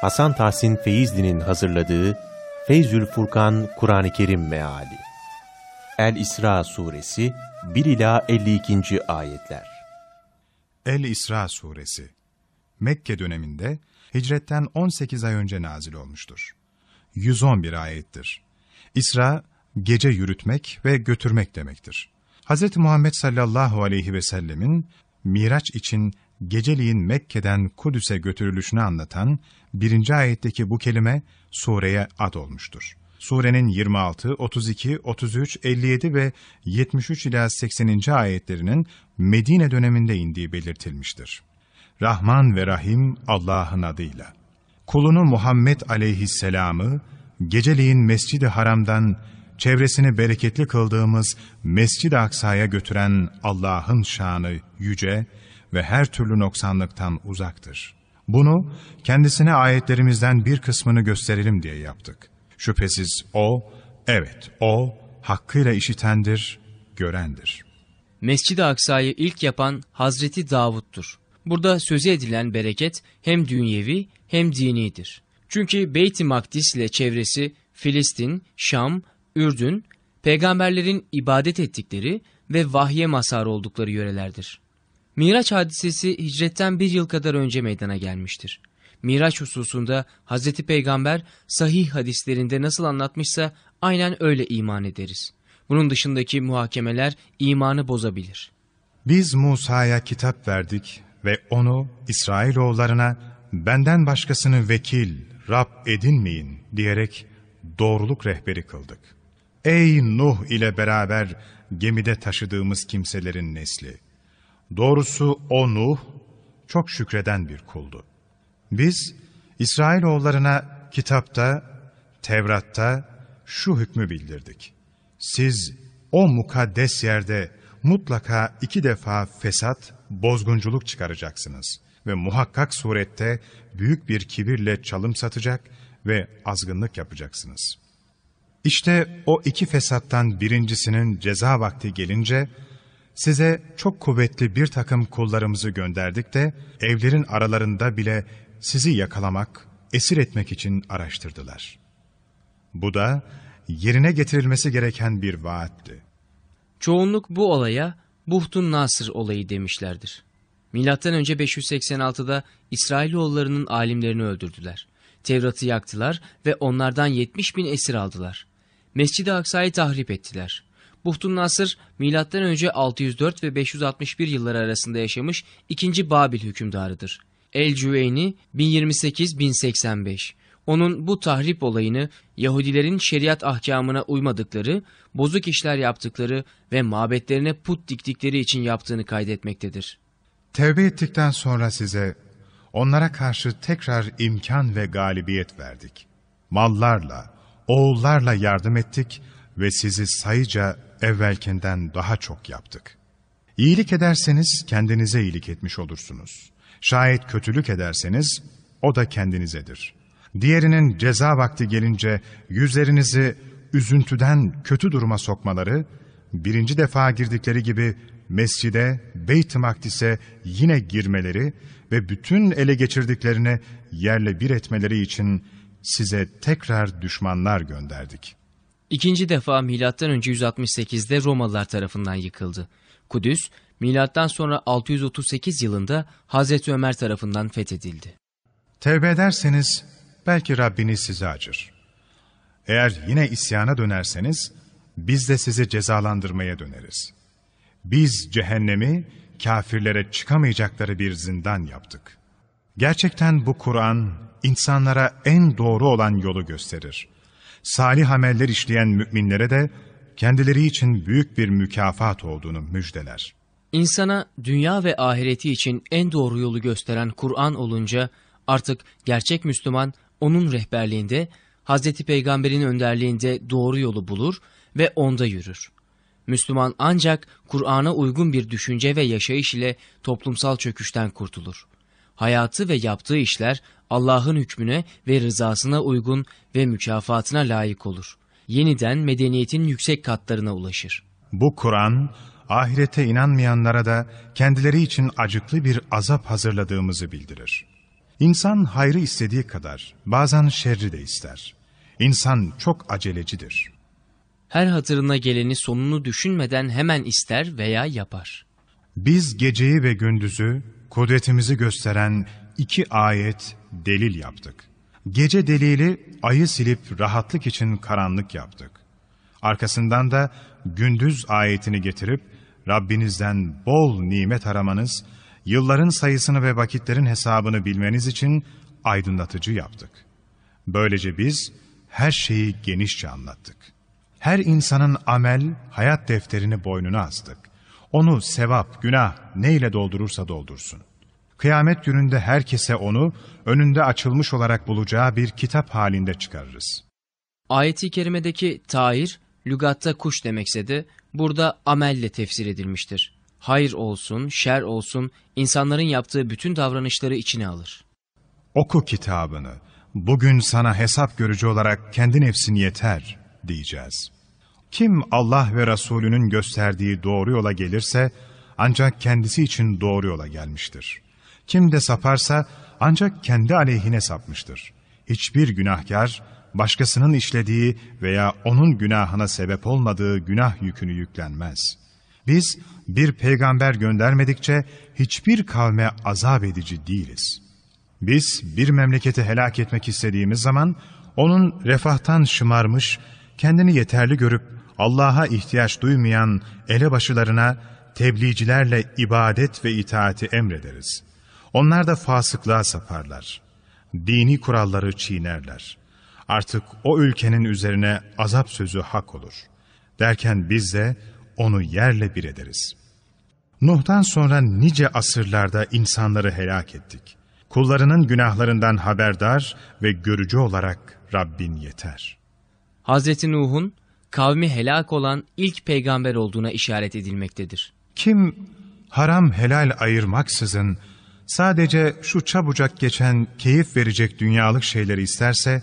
Hasan Tahsin Feyzli'nin hazırladığı Feyzül Furkan Kur'an-ı Kerim Meali El-İsra Suresi 1 ila 52. ayetler. El-İsra Suresi Mekke döneminde hicretten 18 ay önce nazil olmuştur. 111 ayettir. İsra, gece yürütmek ve götürmek demektir. Hz. Muhammed sallallahu aleyhi ve sellemin Miraç için geceliğin Mekke'den Kudüs'e götürülüşünü anlatan birinci ayetteki bu kelime sureye ad olmuştur. Surenin 26, 32, 33, 57 ve 73 ila 80. ayetlerinin Medine döneminde indiği belirtilmiştir. Rahman ve Rahim Allah'ın adıyla. Kulunu Muhammed aleyhisselamı geceliğin Mescid-i Haram'dan çevresini bereketli kıldığımız Mescid-i Aksa'ya götüren Allah'ın şanı yüce ve her türlü noksanlıktan uzaktır. Bunu kendisine ayetlerimizden bir kısmını gösterelim diye yaptık. Şüphesiz O, evet O, hakkıyla işitendir, görendir. Mescid-i Aksa'yı ilk yapan Hazreti Davud'dur. Burada sözü edilen bereket hem dünyevi hem dinidir. Çünkü Beyt-i Makdis ile çevresi Filistin, Şam, Ürdün, peygamberlerin ibadet ettikleri ve vahye mazhar oldukları yörelerdir. Miraç hadisesi hicretten bir yıl kadar önce meydana gelmiştir. Miraç hususunda Hz. Peygamber sahih hadislerinde nasıl anlatmışsa aynen öyle iman ederiz. Bunun dışındaki muhakemeler imanı bozabilir. Biz Musa'ya kitap verdik ve onu İsrailoğullarına benden başkasını vekil, Rab edinmeyin diyerek doğruluk rehberi kıldık. Ey Nuh ile beraber gemide taşıdığımız kimselerin nesli! Doğrusu o Nuh çok şükreden bir kuldu. Biz İsrailoğullarına kitapta, Tevrat'ta şu hükmü bildirdik. Siz o mukaddes yerde mutlaka iki defa fesat, bozgunculuk çıkaracaksınız ve muhakkak surette büyük bir kibirle çalım satacak ve azgınlık yapacaksınız. İşte o iki fesattan birincisinin ceza vakti gelince, size çok kuvvetli bir takım kullarımızı gönderdik de, evlerin aralarında bile sizi yakalamak, esir etmek için araştırdılar. Bu da yerine getirilmesi gereken bir vaatti. Çoğunluk bu olaya Buhtun Nasır olayı demişlerdir. Milattan önce 586'da İsrailoğullarının alimlerini öldürdüler. Tevrat'ı yaktılar ve onlardan 70 bin esir aldılar. Mescid-i Aksa'yı tahrip ettiler. Buhtun Nasır, önce 604 ve 561 yılları arasında yaşamış ikinci Babil hükümdarıdır. El-Cüveyni 1028-1085. Onun bu tahrip olayını Yahudilerin şeriat ahkamına uymadıkları, bozuk işler yaptıkları ve mabetlerine put diktikleri için yaptığını kaydetmektedir. Tevbe ettikten sonra size onlara karşı tekrar imkan ve galibiyet verdik. Mallarla, oğullarla yardım ettik ve sizi sayıca evvelkinden daha çok yaptık. İyilik ederseniz kendinize iyilik etmiş olursunuz. Şayet kötülük ederseniz o da kendinizedir. Diğerinin ceza vakti gelince yüzlerinizi üzüntüden kötü duruma sokmaları, birinci defa girdikleri gibi mescide, Beyt-i Makdis'e yine girmeleri ve bütün ele geçirdiklerini yerle bir etmeleri için size tekrar düşmanlar gönderdik. İkinci defa önce 168'de Romalılar tarafından yıkıldı. Kudüs, milattan sonra 638 yılında Hazreti Ömer tarafından fethedildi. Tevbe ederseniz belki Rabbiniz size acır. Eğer yine isyana dönerseniz biz de sizi cezalandırmaya döneriz. Biz cehennemi kafirlere çıkamayacakları bir zindan yaptık. Gerçekten bu Kur'an insanlara en doğru olan yolu gösterir. Salih ameller işleyen müminlere de kendileri için büyük bir mükafat olduğunu müjdeler. İnsana dünya ve ahireti için en doğru yolu gösteren Kur'an olunca artık gerçek Müslüman onun rehberliğinde, Hazreti Peygamber'in önderliğinde doğru yolu bulur ve onda yürür. Müslüman ancak Kur'an'a uygun bir düşünce ve yaşayış ile toplumsal çöküşten kurtulur. Hayatı ve yaptığı işler Allah'ın hükmüne ve rızasına uygun ve mükafatına layık olur. Yeniden medeniyetin yüksek katlarına ulaşır. Bu Kur'an, ahirete inanmayanlara da kendileri için acıklı bir azap hazırladığımızı bildirir. İnsan hayrı istediği kadar bazen şerri de ister. İnsan çok acelecidir. Her hatırına geleni sonunu düşünmeden hemen ister veya yapar. Biz geceyi ve gündüzü kudretimizi gösteren iki ayet delil yaptık. Gece delili ayı silip rahatlık için karanlık yaptık. Arkasından da gündüz ayetini getirip Rabbinizden bol nimet aramanız, yılların sayısını ve vakitlerin hesabını bilmeniz için aydınlatıcı yaptık. Böylece biz her şeyi genişçe anlattık. Her insanın amel, hayat defterini boynuna astık. Onu sevap, günah neyle doldurursa doldursun. Kıyamet gününde herkese onu önünde açılmış olarak bulacağı bir kitap halinde çıkarırız. Ayeti kerimedeki tair, lügatta kuş demekse de burada amelle tefsir edilmiştir. Hayır olsun, şer olsun, insanların yaptığı bütün davranışları içine alır. Oku kitabını, bugün sana hesap görücü olarak kendi nefsin yeter diyeceğiz. Kim Allah ve Resulünün gösterdiği doğru yola gelirse ancak kendisi için doğru yola gelmiştir. Kim de saparsa ancak kendi aleyhine sapmıştır. Hiçbir günahkar başkasının işlediği veya onun günahına sebep olmadığı günah yükünü yüklenmez. Biz bir peygamber göndermedikçe hiçbir kavme azap edici değiliz. Biz bir memleketi helak etmek istediğimiz zaman onun refahtan şımarmış, kendini yeterli görüp Allah'a ihtiyaç duymayan elebaşılarına tebliğcilerle ibadet ve itaati emrederiz. Onlar da fasıklığa saparlar. Dini kuralları çiğnerler. Artık o ülkenin üzerine azap sözü hak olur. Derken biz de onu yerle bir ederiz. Nuh'tan sonra nice asırlarda insanları helak ettik. Kullarının günahlarından haberdar ve görücü olarak Rabbin yeter. Hazreti Nuh'un kavmi helak olan ilk peygamber olduğuna işaret edilmektedir. Kim haram helal ayırmaksızın sadece şu çabucak geçen keyif verecek dünyalık şeyleri isterse,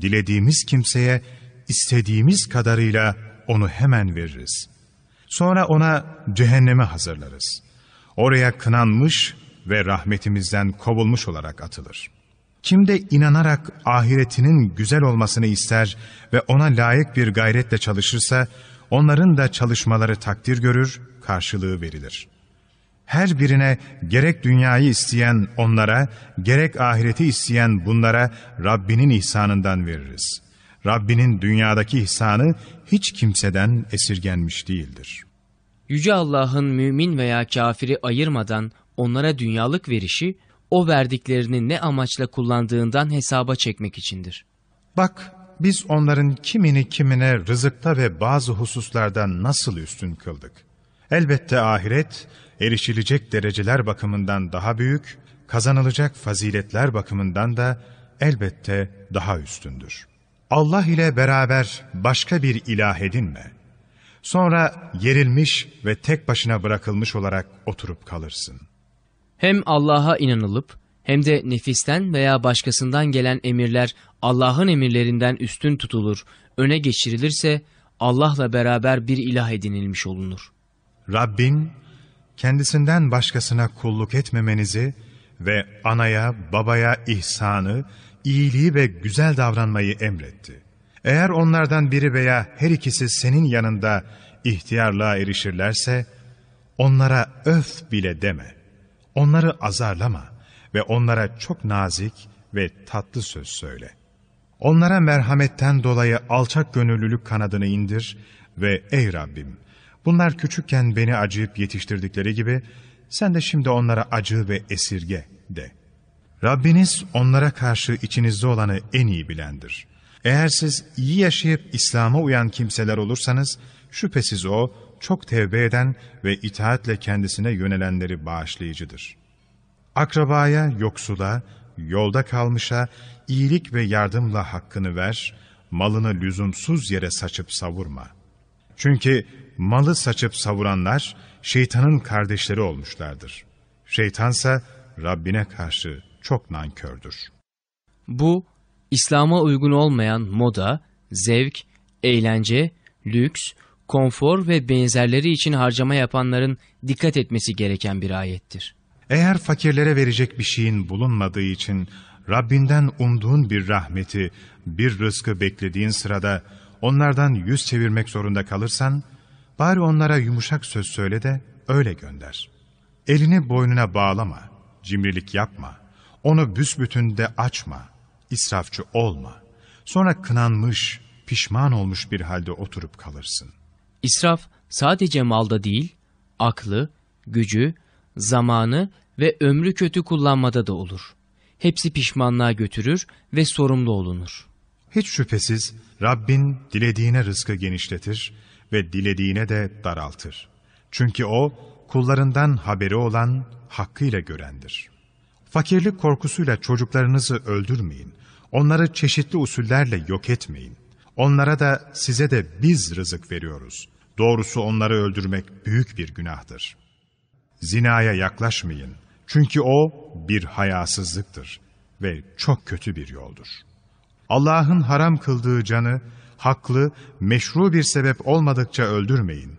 dilediğimiz kimseye istediğimiz kadarıyla onu hemen veririz. Sonra ona cehenneme hazırlarız. Oraya kınanmış ve rahmetimizden kovulmuş olarak atılır. Kim de inanarak ahiretinin güzel olmasını ister ve ona layık bir gayretle çalışırsa, onların da çalışmaları takdir görür, karşılığı verilir. Her birine gerek dünyayı isteyen onlara, gerek ahireti isteyen bunlara Rabbinin ihsanından veririz. Rabbinin dünyadaki ihsanı hiç kimseden esirgenmiş değildir. Yüce Allah'ın mümin veya kafiri ayırmadan onlara dünyalık verişi, o verdiklerini ne amaçla kullandığından hesaba çekmek içindir. Bak biz onların kimini kimine rızıkta ve bazı hususlarda nasıl üstün kıldık. Elbette ahiret erişilecek dereceler bakımından daha büyük, kazanılacak faziletler bakımından da elbette daha üstündür. Allah ile beraber başka bir ilah edinme. Sonra yerilmiş ve tek başına bırakılmış olarak oturup kalırsın. Hem Allah'a inanılıp hem de nefisten veya başkasından gelen emirler Allah'ın emirlerinden üstün tutulur, öne geçirilirse Allah'la beraber bir ilah edinilmiş olunur. Rabbin kendisinden başkasına kulluk etmemenizi ve anaya, babaya ihsanı, iyiliği ve güzel davranmayı emretti. Eğer onlardan biri veya her ikisi senin yanında ihtiyarlığa erişirlerse, onlara öf bile deme. Onları azarlama ve onlara çok nazik ve tatlı söz söyle. Onlara merhametten dolayı alçak gönüllülük kanadını indir ve ey Rabbim, bunlar küçükken beni acıyıp yetiştirdikleri gibi, sen de şimdi onlara acı ve esirge de. Rabbiniz onlara karşı içinizde olanı en iyi bilendir. Eğer siz iyi yaşayıp İslam'a uyan kimseler olursanız, şüphesiz O, çok tevbe eden ve itaatle kendisine yönelenleri bağışlayıcıdır. Akrabaya, yoksula, yolda kalmışa, iyilik ve yardımla hakkını ver, malını lüzumsuz yere saçıp savurma. Çünkü malı saçıp savuranlar, şeytanın kardeşleri olmuşlardır. Şeytansa Rabbine karşı çok nankördür. Bu, İslam'a uygun olmayan moda, zevk, eğlence, lüks, konfor ve benzerleri için harcama yapanların dikkat etmesi gereken bir ayettir. Eğer fakirlere verecek bir şeyin bulunmadığı için Rabbinden umduğun bir rahmeti, bir rızkı beklediğin sırada onlardan yüz çevirmek zorunda kalırsan, bari onlara yumuşak söz söyle de öyle gönder. Elini boynuna bağlama, cimrilik yapma, onu büsbütün de açma, israfçı olma. Sonra kınanmış, pişman olmuş bir halde oturup kalırsın. İsraf sadece malda değil, aklı, gücü, zamanı ve ömrü kötü kullanmada da olur. Hepsi pişmanlığa götürür ve sorumlu olunur. Hiç şüphesiz Rabbin dilediğine rızkı genişletir ve dilediğine de daraltır. Çünkü O kullarından haberi olan, hakkıyla görendir. Fakirlik korkusuyla çocuklarınızı öldürmeyin. Onları çeşitli usullerle yok etmeyin. Onlara da size de biz rızık veriyoruz. Doğrusu onları öldürmek büyük bir günahtır. Zinaya yaklaşmayın. Çünkü o bir hayasızlıktır ve çok kötü bir yoldur. Allah'ın haram kıldığı canı, haklı, meşru bir sebep olmadıkça öldürmeyin.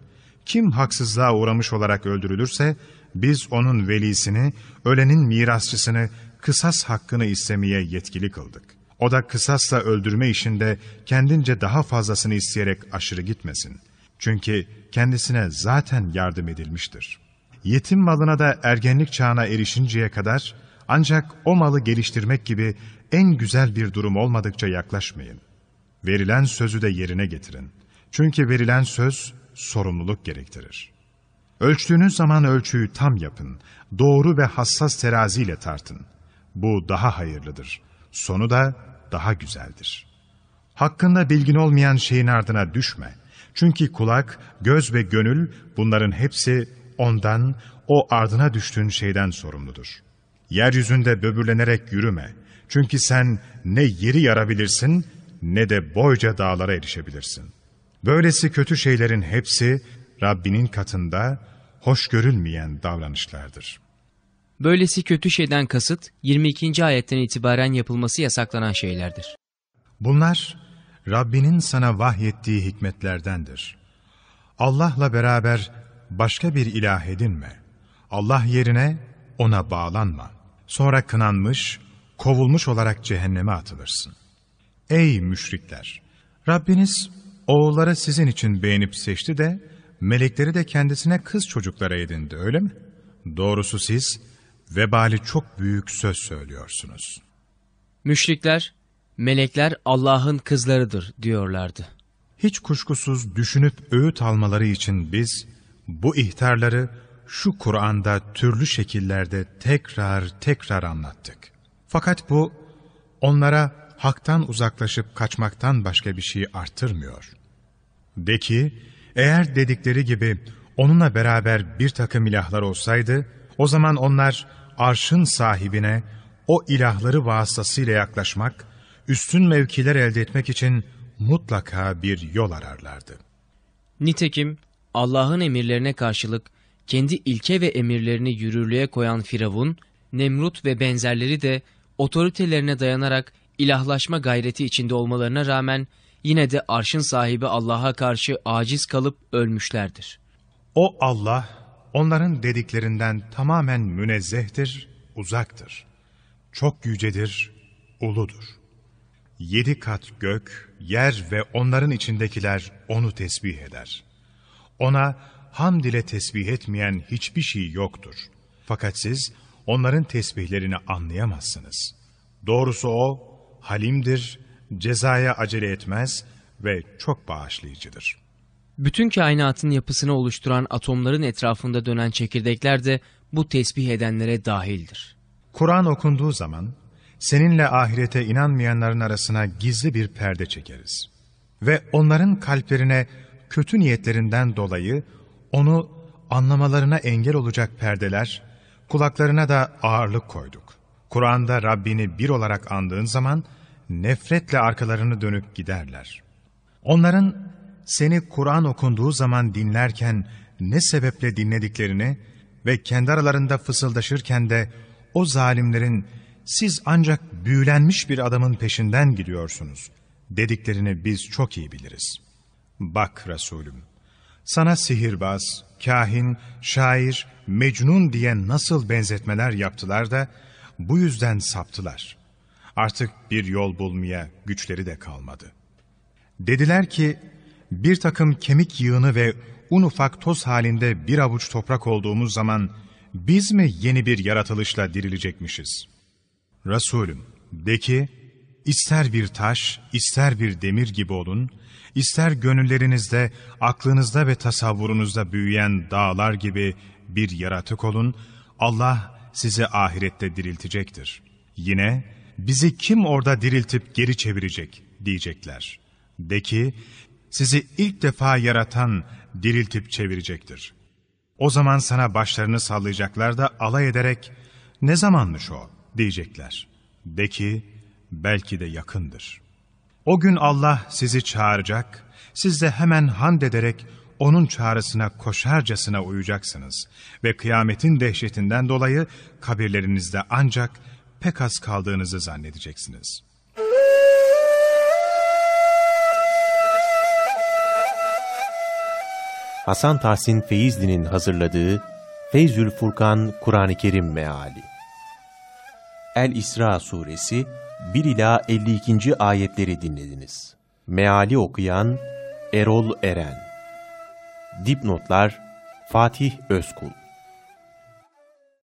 Kim haksızlığa uğramış olarak öldürülürse, biz onun velisini, ölenin mirasçısını, kısas hakkını istemeye yetkili kıldık. O da kısasla öldürme işinde kendince daha fazlasını isteyerek aşırı gitmesin. Çünkü kendisine zaten yardım edilmiştir. Yetim malına da ergenlik çağına erişinceye kadar ancak o malı geliştirmek gibi en güzel bir durum olmadıkça yaklaşmayın. Verilen sözü de yerine getirin. Çünkü verilen söz sorumluluk gerektirir. Ölçtüğünüz zaman ölçüyü tam yapın. Doğru ve hassas teraziyle tartın. Bu daha hayırlıdır. Sonu da daha güzeldir. Hakkında bilgin olmayan şeyin ardına düşme. Çünkü kulak, göz ve gönül bunların hepsi ondan, o ardına düştüğün şeyden sorumludur. Yeryüzünde böbürlenerek yürüme. Çünkü sen ne yeri yarabilirsin ne de boyca dağlara erişebilirsin. Böylesi kötü şeylerin hepsi Rabbinin katında hoş görülmeyen davranışlardır. Böylesi kötü şeyden kasıt 22. ayetten itibaren yapılması yasaklanan şeylerdir. Bunlar Rabbinin sana vahyettiği hikmetlerdendir. Allah'la beraber başka bir ilah edinme. Allah yerine ona bağlanma. Sonra kınanmış, kovulmuş olarak cehenneme atılırsın. Ey müşrikler! Rabbiniz oğulları sizin için beğenip seçti de melekleri de kendisine kız çocuklara edindi öyle mi? Doğrusu siz vebali çok büyük söz söylüyorsunuz. Müşrikler, melekler Allah'ın kızlarıdır diyorlardı. Hiç kuşkusuz düşünüp öğüt almaları için biz bu ihtarları şu Kur'an'da türlü şekillerde tekrar tekrar anlattık. Fakat bu onlara haktan uzaklaşıp kaçmaktan başka bir şey arttırmıyor. De ki, eğer dedikleri gibi onunla beraber bir takım ilahlar olsaydı, o zaman onlar arşın sahibine o ilahları vasıtasıyla yaklaşmak, üstün mevkiler elde etmek için mutlaka bir yol ararlardı. Nitekim Allah'ın emirlerine karşılık kendi ilke ve emirlerini yürürlüğe koyan Firavun, Nemrut ve benzerleri de otoritelerine dayanarak ilahlaşma gayreti içinde olmalarına rağmen yine de arşın sahibi Allah'a karşı aciz kalıp ölmüşlerdir. O Allah, onların dediklerinden tamamen münezzehtir, uzaktır. Çok yücedir, uludur. Yedi kat gök, yer ve onların içindekiler onu tesbih eder. Ona hamd ile tesbih etmeyen hiçbir şey yoktur. Fakat siz onların tesbihlerini anlayamazsınız. Doğrusu o, halimdir, cezaya acele etmez ve çok bağışlayıcıdır. Bütün kainatın yapısını oluşturan atomların etrafında dönen çekirdekler de bu tesbih edenlere dahildir. Kur'an okunduğu zaman seninle ahirete inanmayanların arasına gizli bir perde çekeriz. Ve onların kalplerine kötü niyetlerinden dolayı onu anlamalarına engel olacak perdeler, kulaklarına da ağırlık koyduk. Kur'an'da Rabbini bir olarak andığın zaman nefretle arkalarını dönüp giderler. Onların seni Kur'an okunduğu zaman dinlerken ne sebeple dinlediklerini ve kendi aralarında fısıldaşırken de o zalimlerin siz ancak büyülenmiş bir adamın peşinden gidiyorsunuz dediklerini biz çok iyi biliriz. Bak Resulüm, Sana sihirbaz, kahin, şair, mecnun diye nasıl benzetmeler yaptılar da bu yüzden saptılar. Artık bir yol bulmaya güçleri de kalmadı. Dediler ki, bir takım kemik yığını ve un ufak toz halinde bir avuç toprak olduğumuz zaman biz mi yeni bir yaratılışla dirilecekmişiz? Resulüm, de ki, ister bir taş, ister bir demir gibi olun, ister gönüllerinizde, aklınızda ve tasavvurunuzda büyüyen dağlar gibi bir yaratık olun, Allah sizi ahirette diriltecektir. Yine, bizi kim orada diriltip geri çevirecek diyecekler. De ki, sizi ilk defa yaratan diriltip çevirecektir. O zaman sana başlarını sallayacaklar da alay ederek, ne zamanmış o diyecekler. De ki, belki de yakındır. O gün Allah sizi çağıracak, siz de hemen hamd ederek onun çağrısına koşarcasına uyacaksınız ve kıyametin dehşetinden dolayı kabirlerinizde ancak pek az kaldığınızı zannedeceksiniz. Hasan Tahsin Feyzli'nin hazırladığı Feyzül Furkan Kur'an-ı Kerim Meali El-İsra Suresi 1 ila 52. ayetleri dinlediniz. Meali okuyan Erol Eren Dipnotlar Fatih Özkul